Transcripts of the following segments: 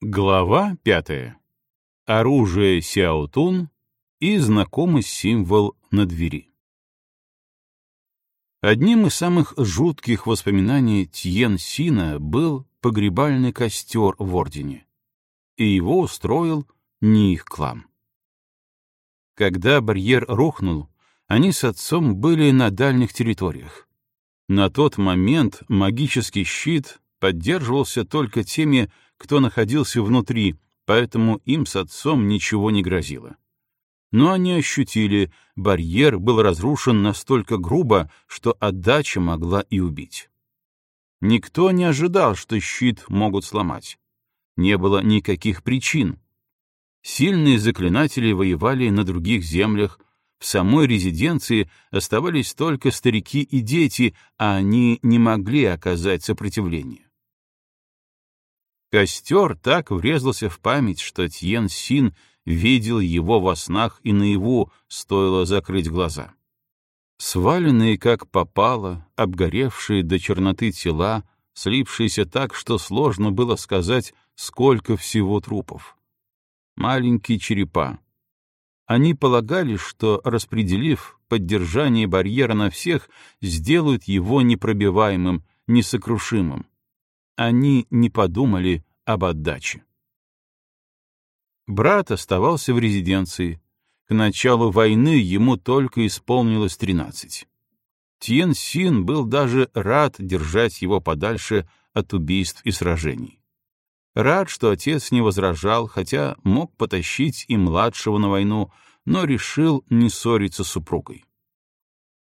Глава пятая. Оружие Сяотун и знакомый символ на двери. Одним из самых жутких воспоминаний Тьен Сина был погребальный костер в Ордене, и его устроил не их клан. Когда барьер рухнул, они с отцом были на дальних территориях. На тот момент магический щит поддерживался только теми, кто находился внутри, поэтому им с отцом ничего не грозило. Но они ощутили, барьер был разрушен настолько грубо, что отдача могла и убить. Никто не ожидал, что щит могут сломать. Не было никаких причин. Сильные заклинатели воевали на других землях, в самой резиденции оставались только старики и дети, а они не могли оказать сопротивление. Костер так врезался в память, что Тьен Син видел его во снах и наяву, стоило закрыть глаза. Сваленные как попало, обгоревшие до черноты тела, слипшиеся так, что сложно было сказать, сколько всего трупов. Маленькие черепа. Они полагали, что, распределив поддержание барьера на всех, сделают его непробиваемым, несокрушимым они не подумали об отдаче. Брат оставался в резиденции. К началу войны ему только исполнилось тринадцать. Тьен Син был даже рад держать его подальше от убийств и сражений. Рад, что отец не возражал, хотя мог потащить и младшего на войну, но решил не ссориться с супругой.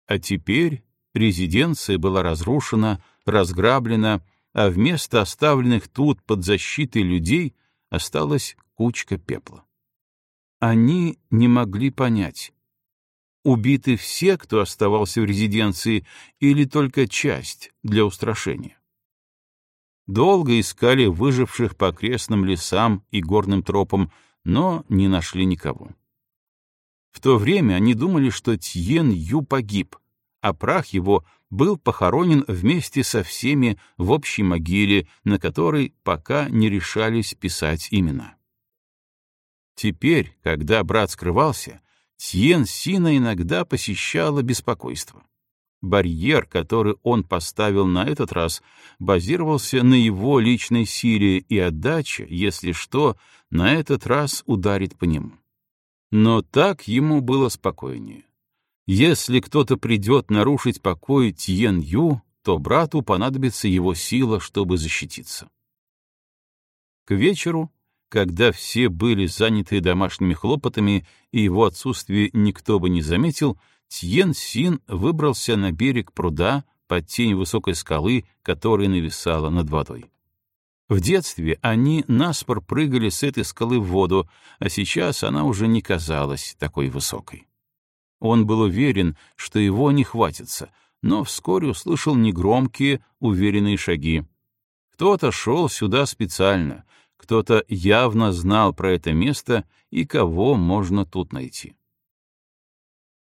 А теперь резиденция была разрушена, разграблена, а вместо оставленных тут под защитой людей осталась кучка пепла. Они не могли понять, убиты все, кто оставался в резиденции, или только часть для устрашения. Долго искали выживших по окрестным лесам и горным тропам, но не нашли никого. В то время они думали, что Тьен Ю погиб, а прах его был похоронен вместе со всеми в общей могиле, на которой пока не решались писать имена. Теперь, когда брат скрывался, Тьен Сина иногда посещала беспокойство. Барьер, который он поставил на этот раз, базировался на его личной силе, и отдача, если что, на этот раз ударит по нему. Но так ему было спокойнее. Если кто-то придет нарушить покой Тьен Ю, то брату понадобится его сила, чтобы защититься. К вечеру, когда все были заняты домашними хлопотами и его отсутствие никто бы не заметил, Тьен Син выбрался на берег пруда под тень высокой скалы, которая нависала над водой. В детстве они наспор прыгали с этой скалы в воду, а сейчас она уже не казалась такой высокой. Он был уверен, что его не хватится, но вскоре услышал негромкие, уверенные шаги. Кто-то шел сюда специально, кто-то явно знал про это место и кого можно тут найти.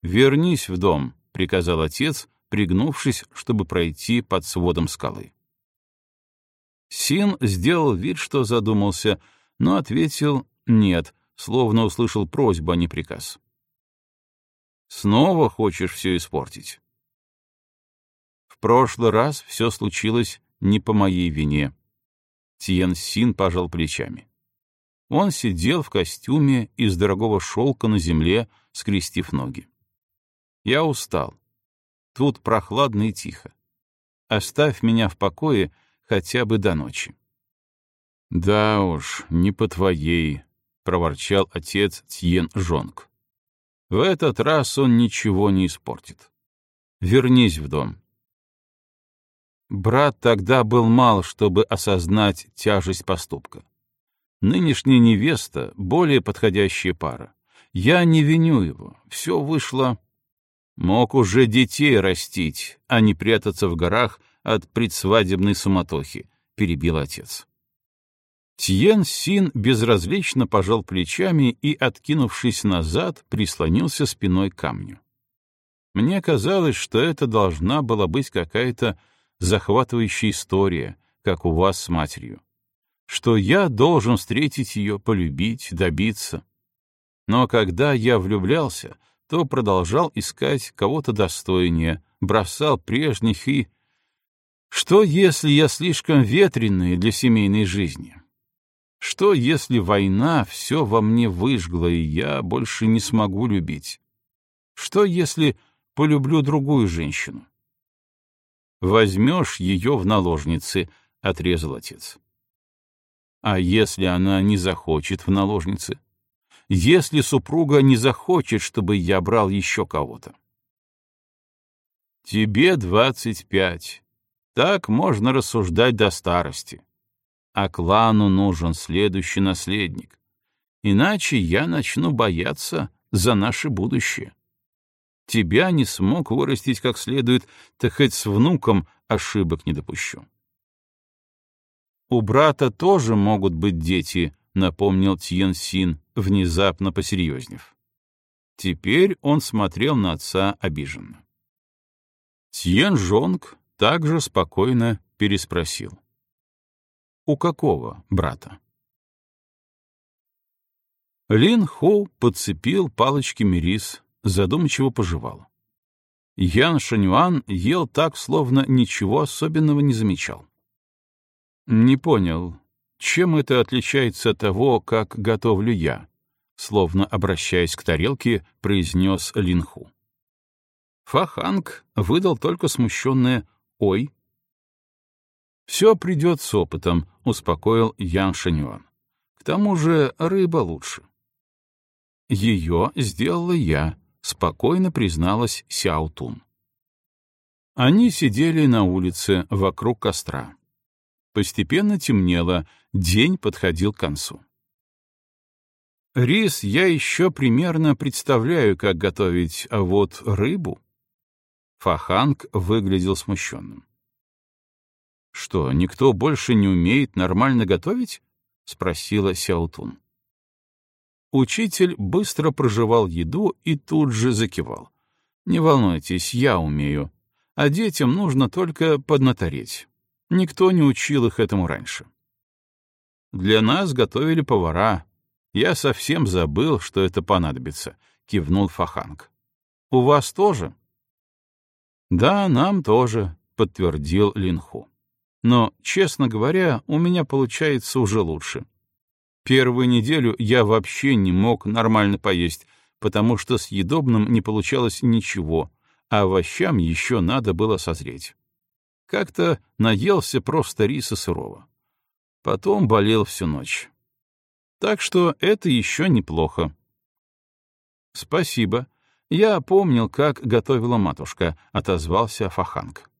«Вернись в дом», — приказал отец, пригнувшись, чтобы пройти под сводом скалы. Син сделал вид, что задумался, но ответил «нет», словно услышал просьбу, а не приказ. Снова хочешь все испортить? В прошлый раз все случилось не по моей вине. Тиен Син пожал плечами. Он сидел в костюме из дорогого шелка на земле, скрестив ноги. Я устал. Тут прохладно и тихо. Оставь меня в покое хотя бы до ночи. Да уж, не по твоей, — проворчал отец Тьен Жонг. В этот раз он ничего не испортит. Вернись в дом. Брат тогда был мал, чтобы осознать тяжесть поступка. Нынешняя невеста — более подходящая пара. Я не виню его, все вышло... Мог уже детей растить, а не прятаться в горах от предсвадебной суматохи, — перебил отец. Тьен Син безразлично пожал плечами и, откинувшись назад, прислонился спиной к камню. Мне казалось, что это должна была быть какая-то захватывающая история, как у вас с матерью. что я должен встретить ее, полюбить, добиться. Но когда я влюблялся, то продолжал искать кого-то достойнее, бросал прежних и... Что, если я слишком ветреный для семейной жизни? Что, если война все во мне выжгла, и я больше не смогу любить? Что, если полюблю другую женщину? Возьмешь ее в наложницы, — отрезал отец. А если она не захочет в наложнице? Если супруга не захочет, чтобы я брал еще кого-то? Тебе двадцать пять. Так можно рассуждать до старости. А клану нужен следующий наследник. Иначе я начну бояться за наше будущее. Тебя не смог вырастить как следует, так хоть с внуком ошибок не допущу. «У брата тоже могут быть дети», — напомнил Тьен Син, внезапно посерьезнев. Теперь он смотрел на отца обиженно. Тьен Жонг также спокойно переспросил. «У какого брата?» Лин Хо подцепил палочки мирис, задумчиво пожевал. Ян Шанюан ел так, словно ничего особенного не замечал. «Не понял, чем это отличается от того, как готовлю я?» Словно обращаясь к тарелке, произнес Линху. Фаханг выдал только смущенное «Ой». «Все придет с опытом», — успокоил Ян Шанюан. «К тому же рыба лучше». «Ее сделала я», — спокойно призналась Сяутун. Они сидели на улице вокруг костра. Постепенно темнело, день подходил к концу. Рис я еще примерно представляю, как готовить, а вот рыбу... Фаханг выглядел смущенным. «Что, никто больше не умеет нормально готовить?» — спросила Сяутун. Учитель быстро прожевал еду и тут же закивал. «Не волнуйтесь, я умею, а детям нужно только поднатореть. Никто не учил их этому раньше. Для нас готовили повара. Я совсем забыл, что это понадобится, кивнул Фаханг. У вас тоже? Да, нам тоже, подтвердил Линху. Но, честно говоря, у меня получается уже лучше. Первую неделю я вообще не мог нормально поесть, потому что съедобным не получалось ничего, а овощам еще надо было созреть. Как-то наелся просто риса сырого. Потом болел всю ночь. Так что это еще неплохо. Спасибо. Я помнил, как готовила матушка, отозвался Фаханг.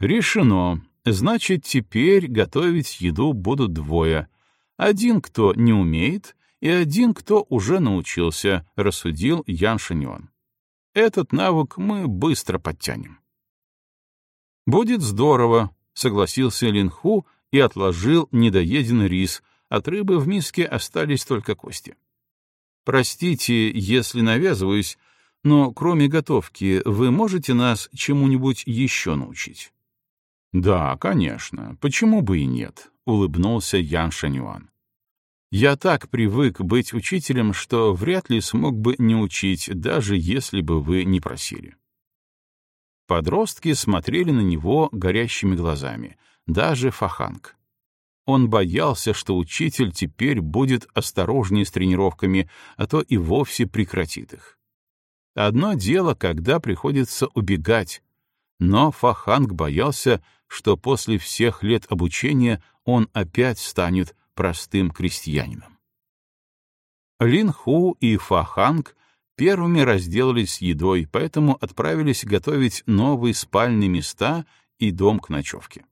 Решено. Значит, теперь готовить еду будут двое. Один, кто не умеет, и один, кто уже научился, рассудил Ян Шиньон. Этот навык мы быстро подтянем. «Будет здорово», — согласился Линху и отложил недоеденный рис, от рыбы в миске остались только кости. «Простите, если навязываюсь, но кроме готовки вы можете нас чему-нибудь еще научить?» «Да, конечно. Почему бы и нет?» — улыбнулся Ян Шанюан. «Я так привык быть учителем, что вряд ли смог бы не учить, даже если бы вы не просили». Подростки смотрели на него горящими глазами, даже Фаханг. Он боялся, что учитель теперь будет осторожнее с тренировками, а то и вовсе прекратит их. Одно дело, когда приходится убегать, но Фаханг боялся, что после всех лет обучения он опять станет простым крестьянином. Лин Ху и Фаханг первыми разделались с едой, поэтому отправились готовить новые спальные места и дом к ночевке.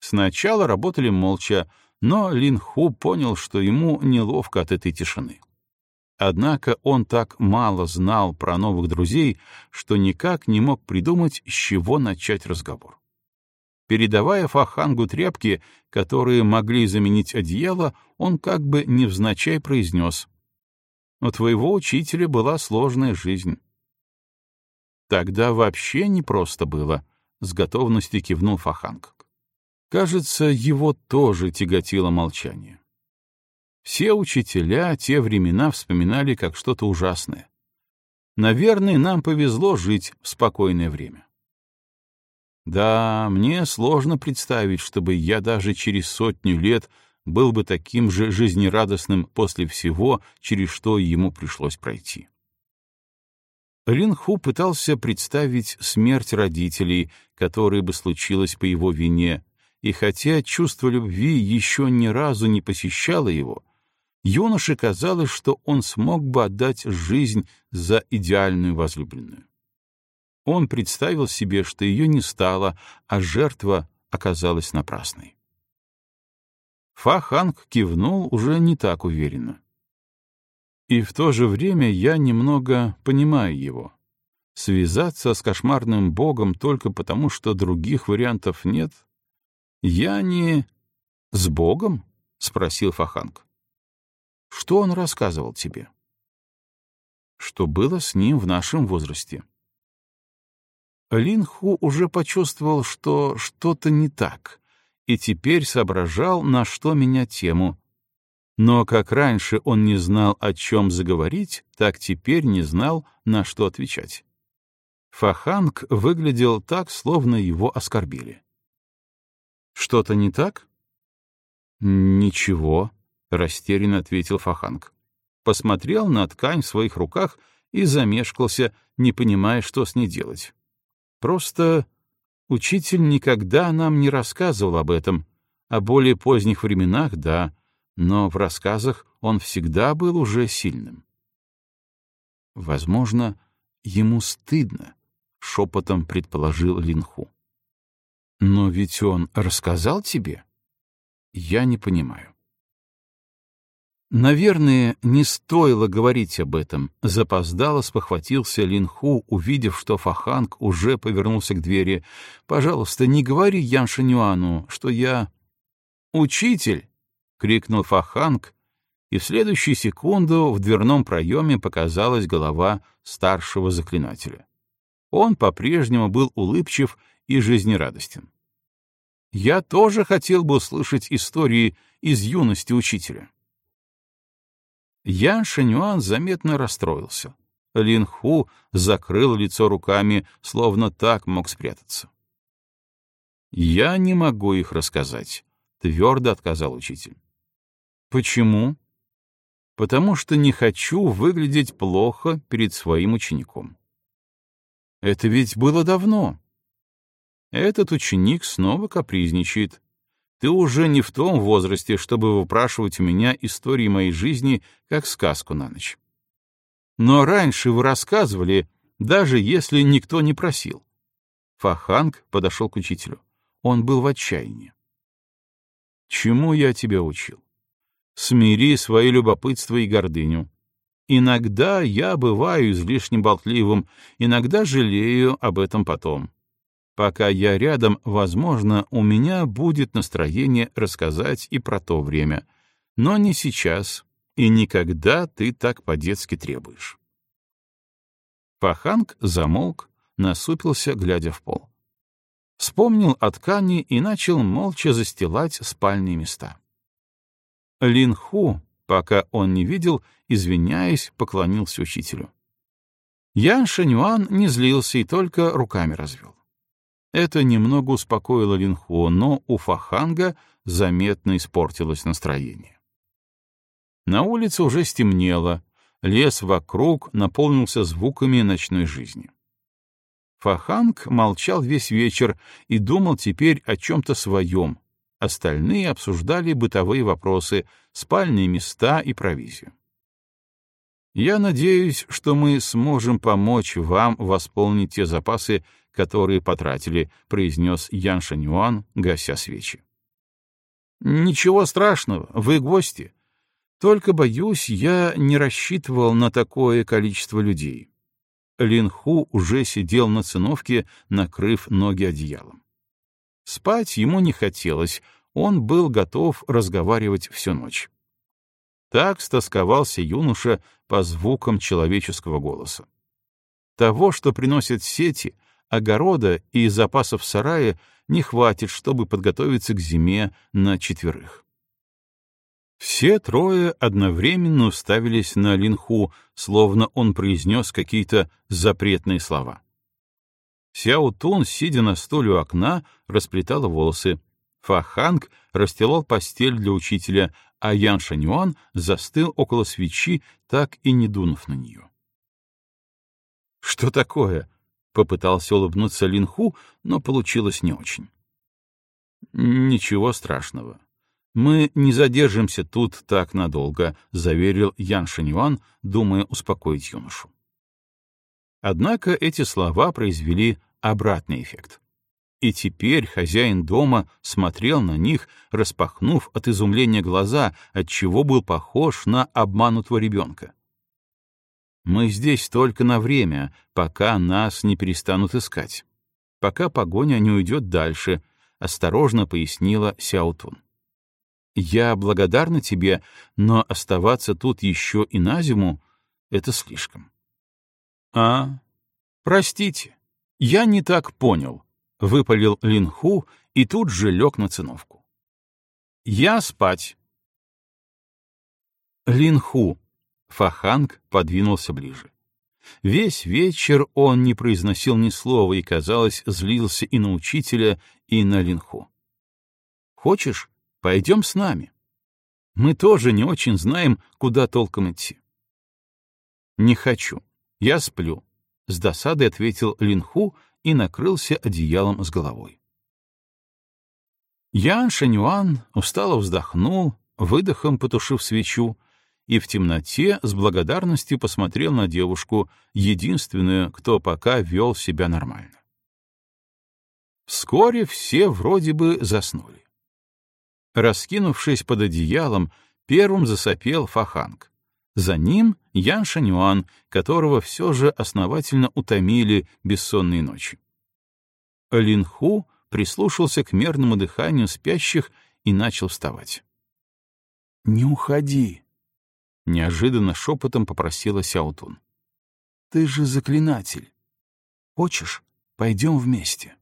Сначала работали молча, но Лин Ху понял, что ему неловко от этой тишины. Однако он так мало знал про новых друзей, что никак не мог придумать, с чего начать разговор. Передавая Фахангу тряпки, которые могли заменить одеяло, он как бы невзначай произнес у твоего учителя была сложная жизнь. Тогда вообще непросто было, — с готовностью кивнул Фаханг. Кажется, его тоже тяготило молчание. Все учителя те времена вспоминали как что-то ужасное. Наверное, нам повезло жить в спокойное время. Да, мне сложно представить, чтобы я даже через сотню лет был бы таким же жизнерадостным после всего, через что ему пришлось пройти. Линху пытался представить смерть родителей, которая бы случилась по его вине, и хотя чувство любви еще ни разу не посещало его, юноше казалось, что он смог бы отдать жизнь за идеальную возлюбленную. Он представил себе, что ее не стало, а жертва оказалась напрасной. Фаханг кивнул уже не так уверенно. И в то же время я немного понимаю его. Связаться с кошмарным богом только потому, что других вариантов нет? Я не... С богом? — спросил Фаханг. Что он рассказывал тебе? Что было с ним в нашем возрасте? Линху уже почувствовал, что что-то не так, и теперь соображал, на что менять тему. Но как раньше он не знал, о чем заговорить, так теперь не знал, на что отвечать. Фаханг выглядел так, словно его оскорбили. «Что-то не так?» «Ничего», — растерянно ответил Фаханг. Посмотрел на ткань в своих руках и замешкался, не понимая, что с ней делать. Просто учитель никогда нам не рассказывал об этом. О более поздних временах — да, но в рассказах он всегда был уже сильным. Возможно, ему стыдно, — шепотом предположил Линху. Но ведь он рассказал тебе? Я не понимаю. Наверное, не стоило говорить об этом. Запоздало спохватился Линху, увидев, что Фаханг уже повернулся к двери. «Пожалуйста, не говори Ян Шинюану, что я...» «Учитель!» — крикнул Фаханг, и в следующую секунду в дверном проеме показалась голова старшего заклинателя. Он по-прежнему был улыбчив и жизнерадостен. «Я тоже хотел бы услышать истории из юности учителя». Ян Шанюан заметно расстроился. Лин Ху закрыл лицо руками, словно так мог спрятаться. «Я не могу их рассказать», — твердо отказал учитель. «Почему?» «Потому что не хочу выглядеть плохо перед своим учеником». «Это ведь было давно». Этот ученик снова капризничает, ты уже не в том возрасте, чтобы выпрашивать у меня истории моей жизни, как сказку на ночь. Но раньше вы рассказывали, даже если никто не просил. Фаханг подошел к учителю. Он был в отчаянии. Чему я тебя учил? Смири свое любопытство и гордыню. Иногда я бываю излишне болтливым, иногда жалею об этом потом. Пока я рядом, возможно, у меня будет настроение рассказать и про то время. Но не сейчас, и никогда ты так по-детски требуешь. Паханг замолк, насупился, глядя в пол. Вспомнил о ткани и начал молча застилать спальные места. Лин Ху, пока он не видел, извиняясь, поклонился учителю. Ян Шанюан не злился и только руками развел. Это немного успокоило Линху, но у Фаханга заметно испортилось настроение. На улице уже стемнело, лес вокруг наполнился звуками ночной жизни. Фаханг молчал весь вечер и думал теперь о чем-то своем. Остальные обсуждали бытовые вопросы, спальные места и провизию. Я надеюсь, что мы сможем помочь вам восполнить те запасы, которые потратили, произнес Ян Шанюан, гася свечи. Ничего страшного, вы гости. Только, боюсь, я не рассчитывал на такое количество людей. Линху уже сидел на циновке, накрыв ноги одеялом. Спать ему не хотелось, он был готов разговаривать всю ночь. Так стосковался юноша по звукам человеческого голоса. Того, что приносят сети, огорода и запасов сарая, не хватит, чтобы подготовиться к зиме на четверых. Все трое одновременно уставились на Линху, словно он произнес какие-то запретные слова. Сяо Тун, сидя на стуле у окна, расплетала волосы. Фаханг расстилал постель для учителя, а Ян Шанюан застыл около свечи, так и не дунув на нее. «Что такое?» — попытался улыбнуться Линху, но получилось не очень. «Ничего страшного. Мы не задержимся тут так надолго», — заверил Ян Шанюан, думая успокоить юношу. Однако эти слова произвели обратный эффект. И теперь хозяин дома смотрел на них, распахнув от изумления глаза, отчего был похож на обманутого ребенка. «Мы здесь только на время, пока нас не перестанут искать. Пока погоня не уйдет дальше», — осторожно пояснила Сяутун. «Я благодарна тебе, но оставаться тут еще и на зиму — это слишком». «А, простите, я не так понял», — выпалил Линху и тут же лег на циновку. «Я спать». Линху. Фаханг подвинулся ближе. Весь вечер он не произносил ни слова и, казалось, злился и на учителя, и на Линху. «Хочешь, пойдем с нами? Мы тоже не очень знаем, куда толком идти». «Не хочу. Я сплю», — с досадой ответил Линху и накрылся одеялом с головой. Ян Шанюан устало вздохнул, выдохом потушив свечу, и в темноте с благодарностью посмотрел на девушку, единственную, кто пока вел себя нормально. Вскоре все вроде бы заснули. Раскинувшись под одеялом, первым засопел Фаханг. За ним Ян Шанюан, которого все же основательно утомили бессонные ночи. Линху прислушался к мерному дыханию спящих и начал вставать. «Не уходи!» — неожиданно шепотом попросила Сяутун. «Ты же заклинатель. Хочешь, пойдем вместе?»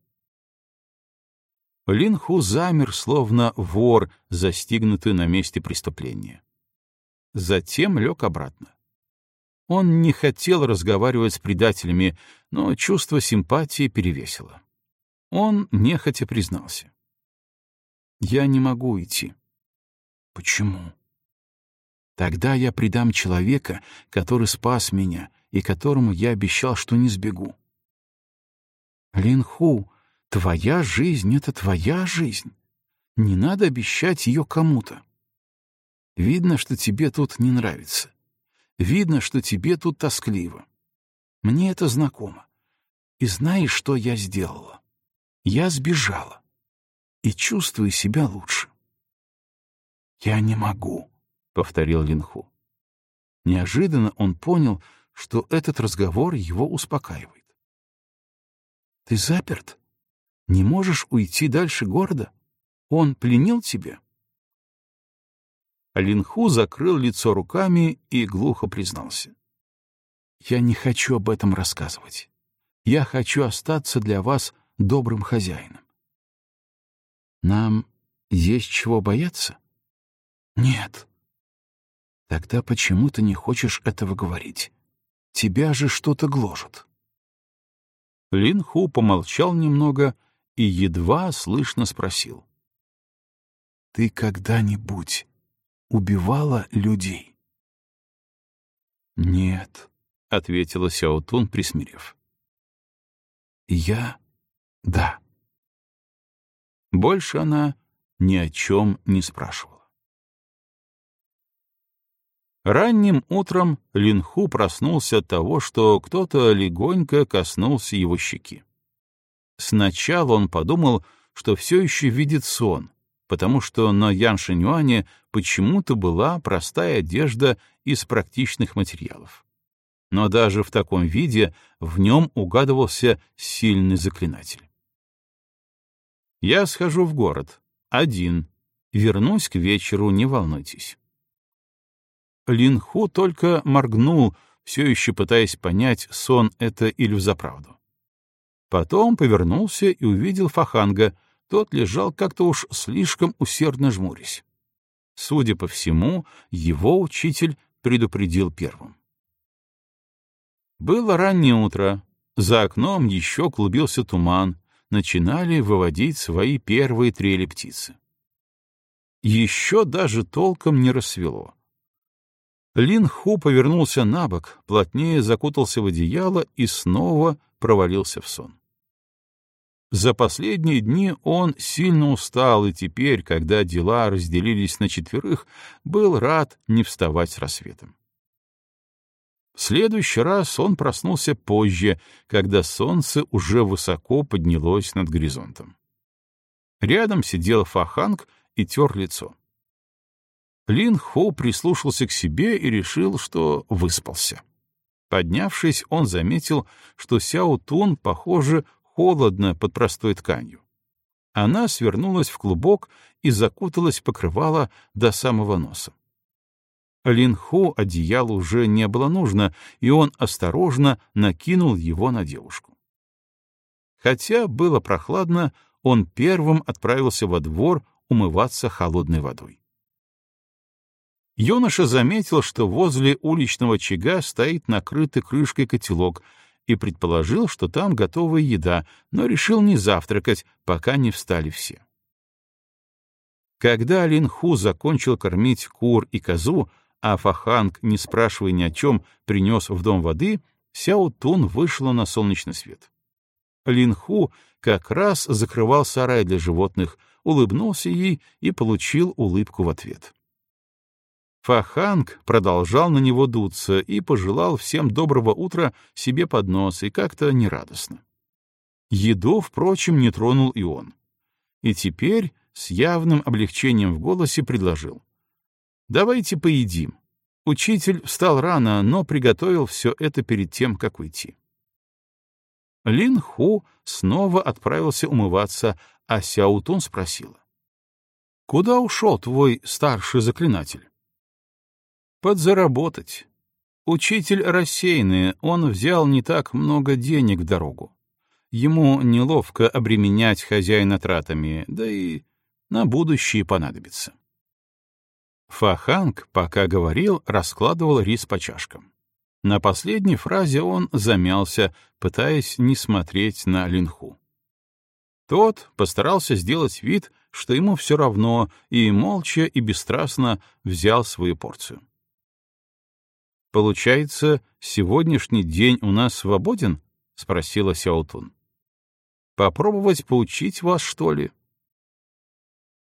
Линху замер, словно вор, застигнутый на месте преступления затем лег обратно. Он не хотел разговаривать с предателями, но чувство симпатии перевесило. Он нехотя признался. «Я не могу идти». «Почему?» «Тогда я предам человека, который спас меня и которому я обещал, что не сбегу». «Линху, твоя жизнь — это твоя жизнь. Не надо обещать ее кому-то. Видно, что тебе тут не нравится. Видно, что тебе тут тоскливо. Мне это знакомо. И знаешь, что я сделала? Я сбежала. И чувствую себя лучше. «Я не могу», — повторил Линху. Неожиданно он понял, что этот разговор его успокаивает. «Ты заперт? Не можешь уйти дальше города? Он пленил тебя?» Линху закрыл лицо руками и глухо признался. «Я не хочу об этом рассказывать. Я хочу остаться для вас добрым хозяином». «Нам есть чего бояться?» «Нет». «Тогда почему ты не хочешь этого говорить? Тебя же что-то гложет». Лин Ху помолчал немного и едва слышно спросил. «Ты когда-нибудь убивала людей? «Нет», — ответила Сяотун, присмирев. «Я — да». Больше она ни о чем не спрашивала. Ранним утром Линху проснулся от того, что кто-то легонько коснулся его щеки. Сначала он подумал, что все еще видит сон, потому что на Ян почему-то была простая одежда из практичных материалов. Но даже в таком виде в нем угадывался сильный заклинатель. «Я схожу в город. Один. Вернусь к вечеру, не волнуйтесь». Линху только моргнул, все еще пытаясь понять, сон это или взаправду. Потом повернулся и увидел Фаханга, тот лежал как-то уж слишком усердно жмурясь. Судя по всему, его учитель предупредил первым. Было раннее утро, за окном еще клубился туман, начинали выводить свои первые трели птицы. Еще даже толком не рассвело. Лин Ху повернулся на бок, плотнее закутался в одеяло и снова провалился в сон. За последние дни он сильно устал, и теперь, когда дела разделились на четверых, был рад не вставать с рассветом. В следующий раз он проснулся позже, когда солнце уже высоко поднялось над горизонтом. Рядом сидел Фаханг и тер лицо. Лин Хо прислушался к себе и решил, что выспался. Поднявшись, он заметил, что Сяо Тун, похоже, холодно под простой тканью. Она свернулась в клубок и закуталась в покрывало до самого носа. Линху одеяло уже не было нужно, и он осторожно накинул его на девушку. Хотя было прохладно, он первым отправился во двор умываться холодной водой. Юноша заметил, что возле уличного очага стоит накрытый крышкой котелок, и предположил, что там готовая еда, но решил не завтракать, пока не встали все. Когда Линху закончил кормить кур и козу, а Фаханг, не спрашивая ни о чем, принес в дом воды, Сяо Тун вышла на солнечный свет. Линху как раз закрывал сарай для животных, улыбнулся ей и получил улыбку в ответ. Фаханг продолжал на него дуться и пожелал всем доброго утра себе под нос и как-то нерадостно. Еду, впрочем, не тронул и он. И теперь с явным облегчением в голосе предложил. «Давайте поедим». Учитель встал рано, но приготовил все это перед тем, как уйти. Лин Ху снова отправился умываться, а Сяутун спросила. «Куда ушел твой старший заклинатель?» Подзаработать. Учитель рассеянный, он взял не так много денег в дорогу. Ему неловко обременять хозяина тратами, да и на будущее понадобится. Фаханг, пока говорил, раскладывал рис по чашкам. На последней фразе он замялся, пытаясь не смотреть на Линху. Тот постарался сделать вид, что ему все равно, и молча и бесстрастно взял свою порцию. Получается, сегодняшний день у нас свободен? спросила Сяотун. Попробовать поучить вас, что ли?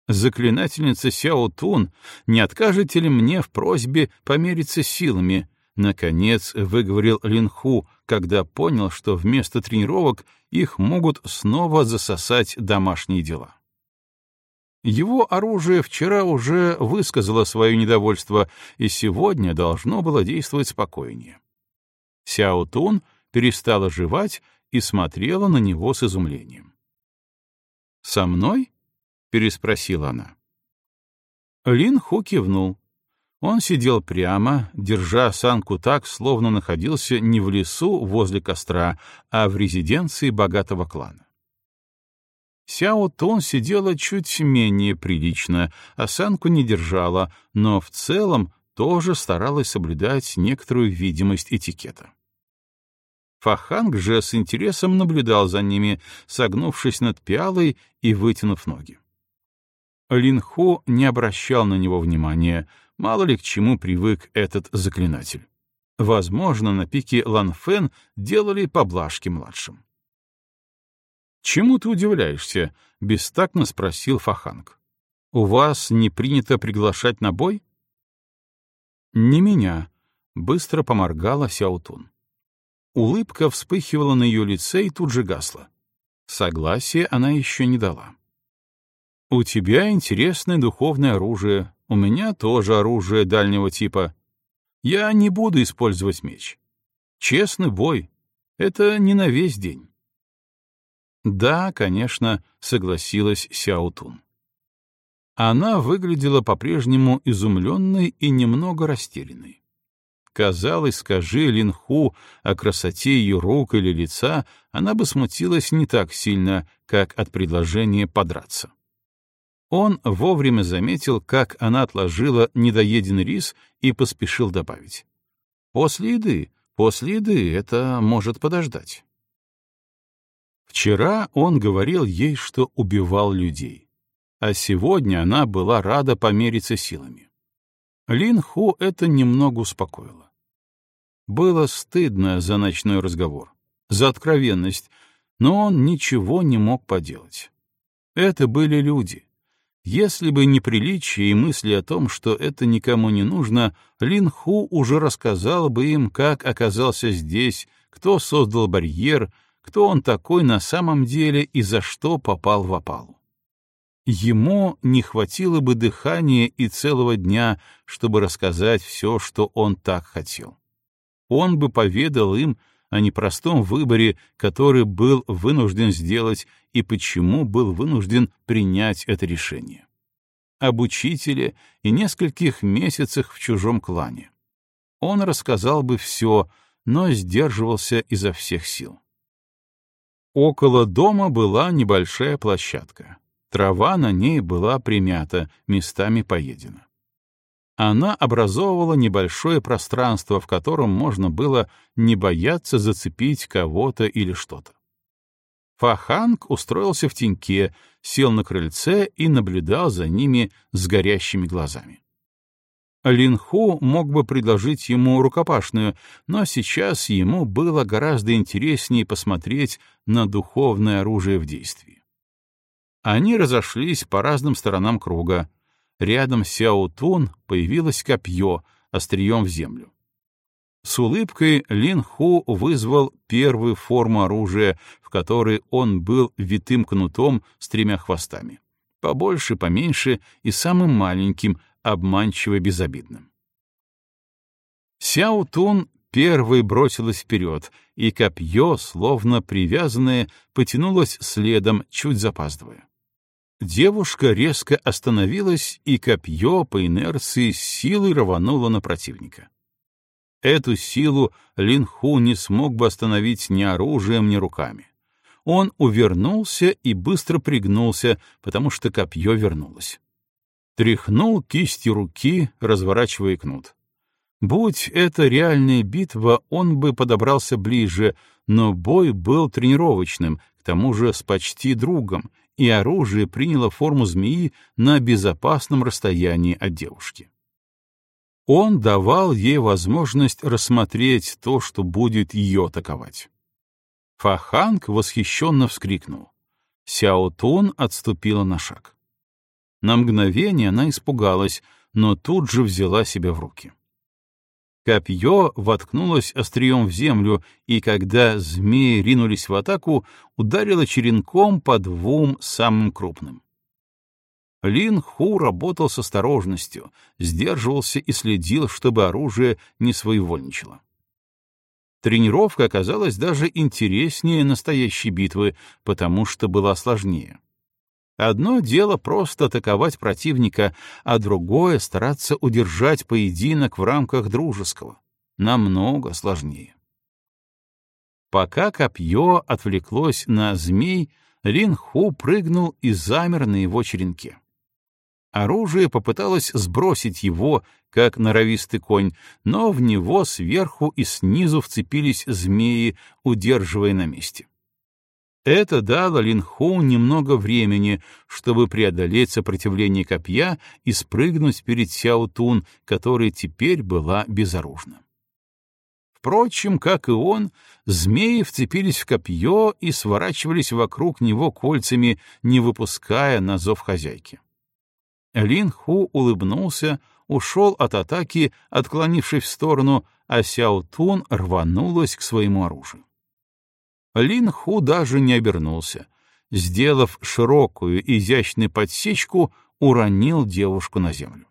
Заклинательница Сяотун, не откажете ли мне в просьбе помериться силами? Наконец выговорил Линху, когда понял, что вместо тренировок их могут снова засосать домашние дела. Его оружие вчера уже высказало свое недовольство, и сегодня должно было действовать спокойнее. Сяо Тун перестала жевать и смотрела на него с изумлением. «Со мной?» — переспросила она. Лин Ху кивнул. Он сидел прямо, держа санку так, словно находился не в лесу возле костра, а в резиденции богатого клана. Сяо Тун сидела чуть менее прилично, осанку не держала, но в целом тоже старалась соблюдать некоторую видимость этикета. Фаханг же с интересом наблюдал за ними, согнувшись над пиалой и вытянув ноги. Линхо не обращал на него внимания, мало ли к чему привык этот заклинатель. Возможно, на пике Ланфен делали поблажки младшим. «Чему ты удивляешься?» — бестактно спросил Фаханг. «У вас не принято приглашать на бой?» «Не меня», — быстро поморгала Сяутун. Улыбка вспыхивала на ее лице и тут же гасла. Согласия она еще не дала. «У тебя интересное духовное оружие, у меня тоже оружие дальнего типа. Я не буду использовать меч. Честный бой — это не на весь день. Да, конечно, согласилась Сяутун. Она выглядела по-прежнему изумленной и немного растерянной. Казалось, скажи Линху о красоте ее рук или лица, она бы смутилась не так сильно, как от предложения подраться. Он вовремя заметил, как она отложила недоеденный рис и поспешил добавить. «После еды, после еды это может подождать». Вчера он говорил ей, что убивал людей, а сегодня она была рада помериться силами. Лин Ху это немного успокоило. Было стыдно за ночной разговор, за откровенность, но он ничего не мог поделать. Это были люди. Если бы не приличие и мысли о том, что это никому не нужно, Лин Ху уже рассказал бы им, как оказался здесь, кто создал барьер, кто он такой на самом деле и за что попал в опалу. Ему не хватило бы дыхания и целого дня, чтобы рассказать все, что он так хотел. Он бы поведал им о непростом выборе, который был вынужден сделать и почему был вынужден принять это решение. Об учителе и нескольких месяцах в чужом клане. Он рассказал бы все, но сдерживался изо всех сил. Около дома была небольшая площадка. Трава на ней была примята, местами поедена. Она образовывала небольшое пространство, в котором можно было не бояться зацепить кого-то или что-то. Фаханг устроился в теньке, сел на крыльце и наблюдал за ними с горящими глазами. Линху мог бы предложить ему рукопашную, но сейчас ему было гораздо интереснее посмотреть на духовное оружие в действии. Они разошлись по разным сторонам круга. Рядом Сяо Тун появилось копье, острием в землю. С улыбкой Лин Ху вызвал первую форму оружия, в которой он был витым кнутом с тремя хвостами. Побольше, поменьше и самым маленьким, обманчиво безобидным. Сяо Тун первой бросилась вперед, и копье, словно привязанное, потянулось следом, чуть запаздывая. Девушка резко остановилась, и копье по инерции силой рвануло на противника. Эту силу Лин Ху не смог бы остановить ни оружием, ни руками. Он увернулся и быстро пригнулся, потому что копье вернулось. Тряхнул кистью руки, разворачивая кнут. Будь это реальная битва, он бы подобрался ближе, но бой был тренировочным, к тому же с почти другом, и оружие приняло форму змеи на безопасном расстоянии от девушки. Он давал ей возможность рассмотреть то, что будет ее атаковать. Фаханг восхищенно вскрикнул. Сяо Тун отступила на шаг. На мгновение она испугалась, но тут же взяла себя в руки. Копье воткнулось острием в землю, и когда змеи ринулись в атаку, ударило черенком по двум самым крупным. Лин Ху работал с осторожностью, сдерживался и следил, чтобы оружие не своевольничало. Тренировка оказалась даже интереснее настоящей битвы, потому что была сложнее. Одно дело просто атаковать противника, а другое — стараться удержать поединок в рамках дружеского. Намного сложнее. Пока копье отвлеклось на змей, Лин Ху прыгнул и замер на его черенке. Оружие попыталось сбросить его, как норовистый конь, но в него сверху и снизу вцепились змеи, удерживая на месте. Это дало Линху немного времени, чтобы преодолеть сопротивление копья и спрыгнуть перед Сяотун, которая теперь была безоружна. Впрочем, как и он, змеи вцепились в копье и сворачивались вокруг него кольцами, не выпуская на зов хозяйки. Лин Ху улыбнулся, ушел от атаки, отклонившись в сторону, а Сяо Тун рванулась к своему оружию. Лин Ху даже не обернулся. Сделав широкую, изящную подсечку, уронил девушку на землю.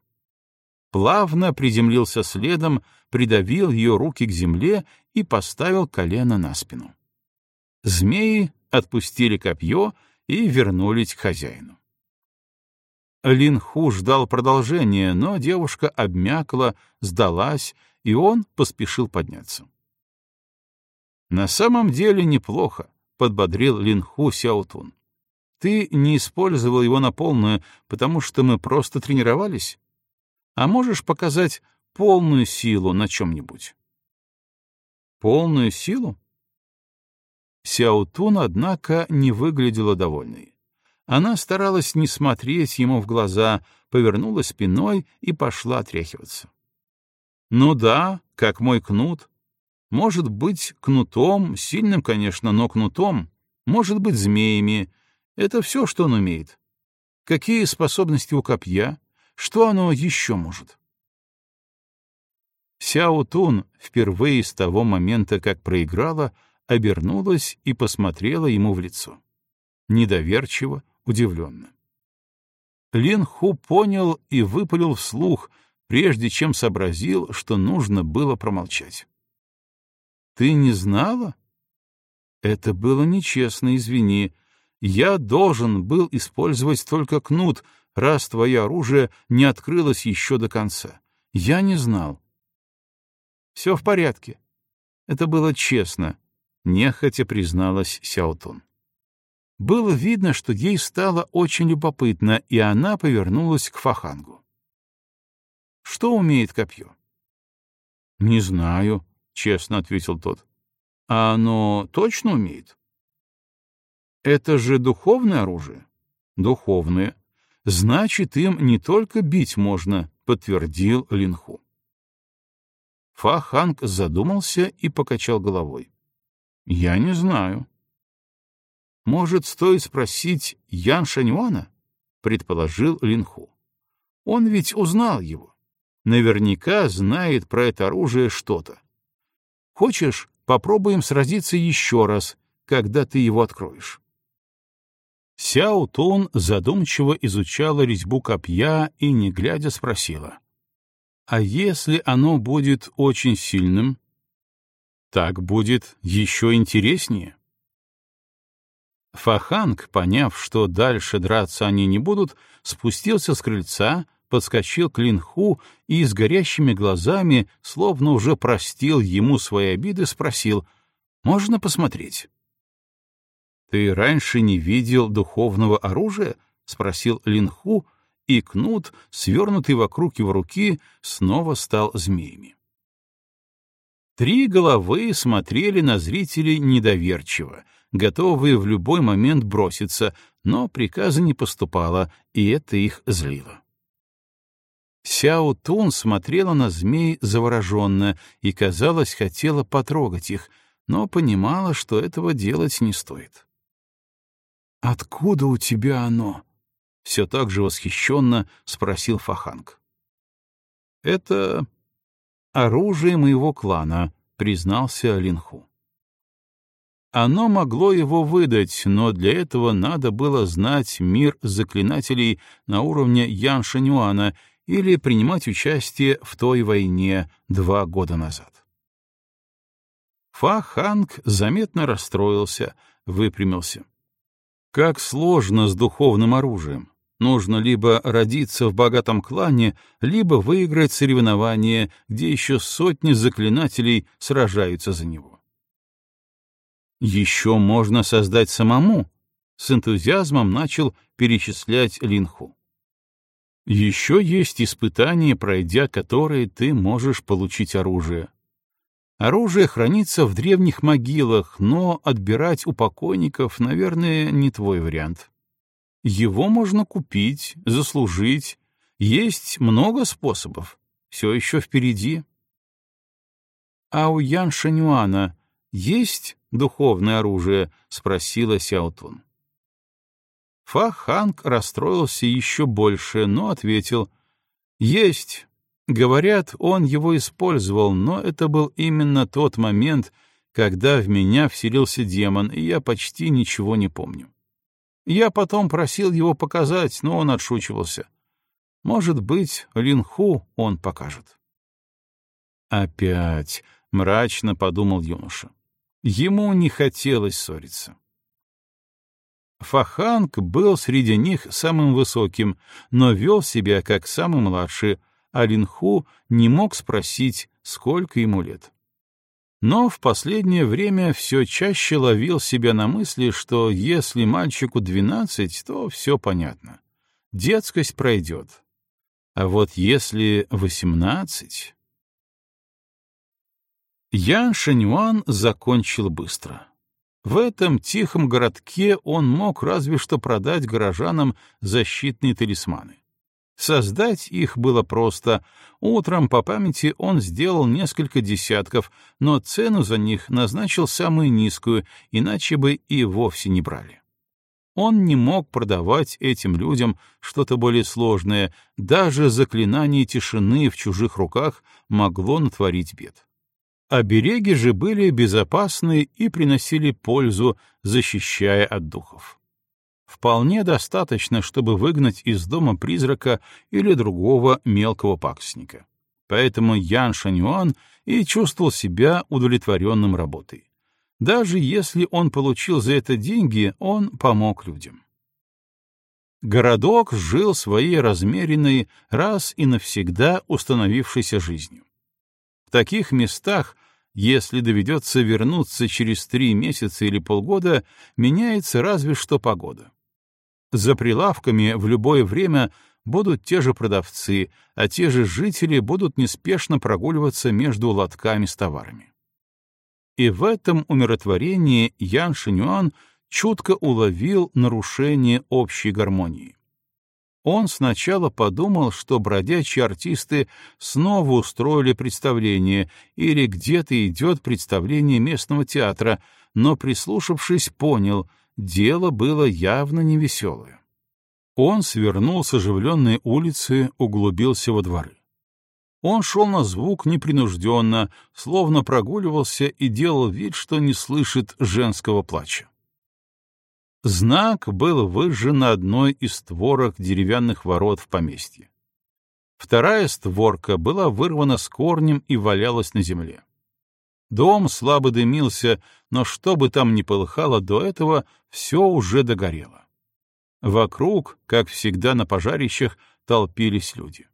Плавно приземлился следом, придавил ее руки к земле и поставил колено на спину. Змеи отпустили копье и вернулись к хозяину. Лин Ху ждал продолжения, но девушка обмякла, сдалась и он поспешил подняться. «На самом деле неплохо», — подбодрил Линху Сяутун. «Ты не использовал его на полную, потому что мы просто тренировались? А можешь показать полную силу на чем-нибудь?» «Полную силу?» Сяутун, однако, не выглядела довольной. Она старалась не смотреть ему в глаза, повернула спиной и пошла отряхиваться. «Ну да, как мой кнут. Может быть, кнутом, сильным, конечно, но кнутом. Может быть, змеями. Это все, что он умеет. Какие способности у копья? Что оно еще может?» Сяо Тун впервые с того момента, как проиграла, обернулась и посмотрела ему в лицо. Недоверчиво, удивленно. Лин Ху понял и выпалил вслух, прежде чем сообразил, что нужно было промолчать. «Ты не знала?» «Это было нечестно, извини. Я должен был использовать только кнут, раз твое оружие не открылось еще до конца. Я не знал». «Все в порядке. Это было честно», — нехотя призналась Сяотун. Было видно, что ей стало очень любопытно, и она повернулась к Фахангу. «Что умеет копье?» «Не знаю», — честно ответил тот. «А оно точно умеет?» «Это же духовное оружие?» «Духовное. Значит, им не только бить можно», — подтвердил Линху. Фаханг задумался и покачал головой. «Я не знаю». «Может, стоит спросить Ян Шаньюана?» — предположил Линху. «Он ведь узнал его. Наверняка знает про это оружие что-то. Хочешь, попробуем сразиться еще раз, когда ты его откроешь?» Сяо Тун задумчиво изучала резьбу копья и, не глядя, спросила. «А если оно будет очень сильным?» «Так будет еще интереснее». Фаханг, поняв, что дальше драться они не будут, спустился с крыльца, подскочил к Линху и с горящими глазами, словно уже простил ему свои обиды, спросил «Можно посмотреть?» «Ты раньше не видел духовного оружия?» — спросил Линху, и кнут, свернутый вокруг его руки, снова стал змеями. Три головы смотрели на зрителей недоверчиво — готовые в любой момент броситься, но приказа не поступало, и это их злило. Сяо Тун смотрела на змей завороженно и, казалось, хотела потрогать их, но понимала, что этого делать не стоит. «Откуда у тебя оно?» — все так же восхищенно спросил Фаханг. «Это оружие моего клана», — признался Линху. Оно могло его выдать, но для этого надо было знать мир заклинателей на уровне Ян Шанюана или принимать участие в той войне два года назад. Фа Ханг заметно расстроился, выпрямился. Как сложно с духовным оружием. Нужно либо родиться в богатом клане, либо выиграть соревнование, где еще сотни заклинателей сражаются за него еще можно создать самому, с энтузиазмом начал перечислять Линху. Еще есть испытания, пройдя которые ты можешь получить оружие. Оружие хранится в древних могилах, но отбирать у покойников, наверное, не твой вариант. Его можно купить, заслужить. Есть много способов. Все еще впереди. А у Ян Шанюана есть духовное оружие?» — спросила Сяотун. Фа Ханг расстроился еще больше, но ответил. «Есть. Говорят, он его использовал, но это был именно тот момент, когда в меня вселился демон, и я почти ничего не помню. Я потом просил его показать, но он отшучивался. Может быть, Линху он покажет». «Опять», — мрачно подумал юноша. Ему не хотелось ссориться. Фаханг был среди них самым высоким, но вел себя как самый младший, а Линху не мог спросить, сколько ему лет. Но в последнее время все чаще ловил себя на мысли, что если мальчику двенадцать, то все понятно. Детскость пройдет. А вот если восемнадцать... Ян Шаньюан закончил быстро. В этом тихом городке он мог разве что продать горожанам защитные талисманы. Создать их было просто. Утром по памяти он сделал несколько десятков, но цену за них назначил самую низкую, иначе бы и вовсе не брали. Он не мог продавать этим людям что-то более сложное, даже заклинание тишины в чужих руках могло натворить бед. Обереги же были безопасны и приносили пользу, защищая от духов вполне достаточно, чтобы выгнать из дома призрака или другого мелкого пакостника. Поэтому Ян Шанюан и чувствовал себя удовлетворенным работой. Даже если он получил за это деньги, он помог людям. Городок жил своей размеренной, раз и навсегда установившейся жизнью. В таких местах, если доведется вернуться через три месяца или полгода, меняется разве что погода. За прилавками в любое время будут те же продавцы, а те же жители будут неспешно прогуливаться между лотками с товарами. И в этом умиротворении Ян Шинюан чутко уловил нарушение общей гармонии. Он сначала подумал, что бродячие артисты снова устроили представление или где-то идет представление местного театра, но, прислушавшись, понял, дело было явно невеселое. Он свернул с оживленной улицы, углубился во дворы. Он шел на звук непринужденно, словно прогуливался и делал вид, что не слышит женского плача. Знак был выжжен на одной из створок деревянных ворот в поместье. Вторая створка была вырвана с корнем и валялась на земле. Дом слабо дымился, но что бы там ни полыхало до этого, все уже догорело. Вокруг, как всегда на пожарищах, толпились люди.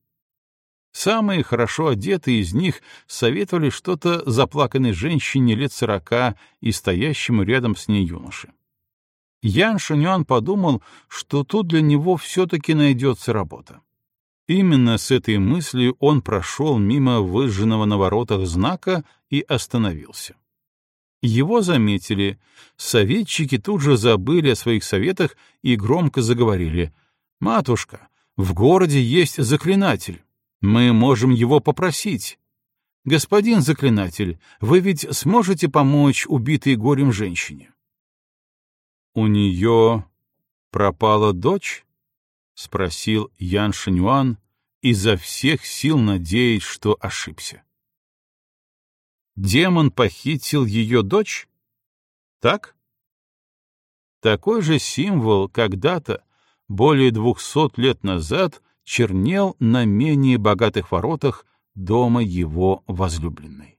Самые хорошо одетые из них советовали что-то заплаканной женщине лет сорока и стоящему рядом с ней юноше. Ян Шанюан подумал, что тут для него все-таки найдется работа. Именно с этой мыслью он прошел мимо выжженного на воротах знака и остановился. Его заметили, советчики тут же забыли о своих советах и громко заговорили. «Матушка, в городе есть заклинатель. Мы можем его попросить. Господин заклинатель, вы ведь сможете помочь убитой горем женщине?» «У нее пропала дочь?» — спросил Ян Шинюан, изо всех сил надеясь, что ошибся. Демон похитил ее дочь? Так? Такой же символ когда-то, более двухсот лет назад, чернел на менее богатых воротах дома его возлюбленной.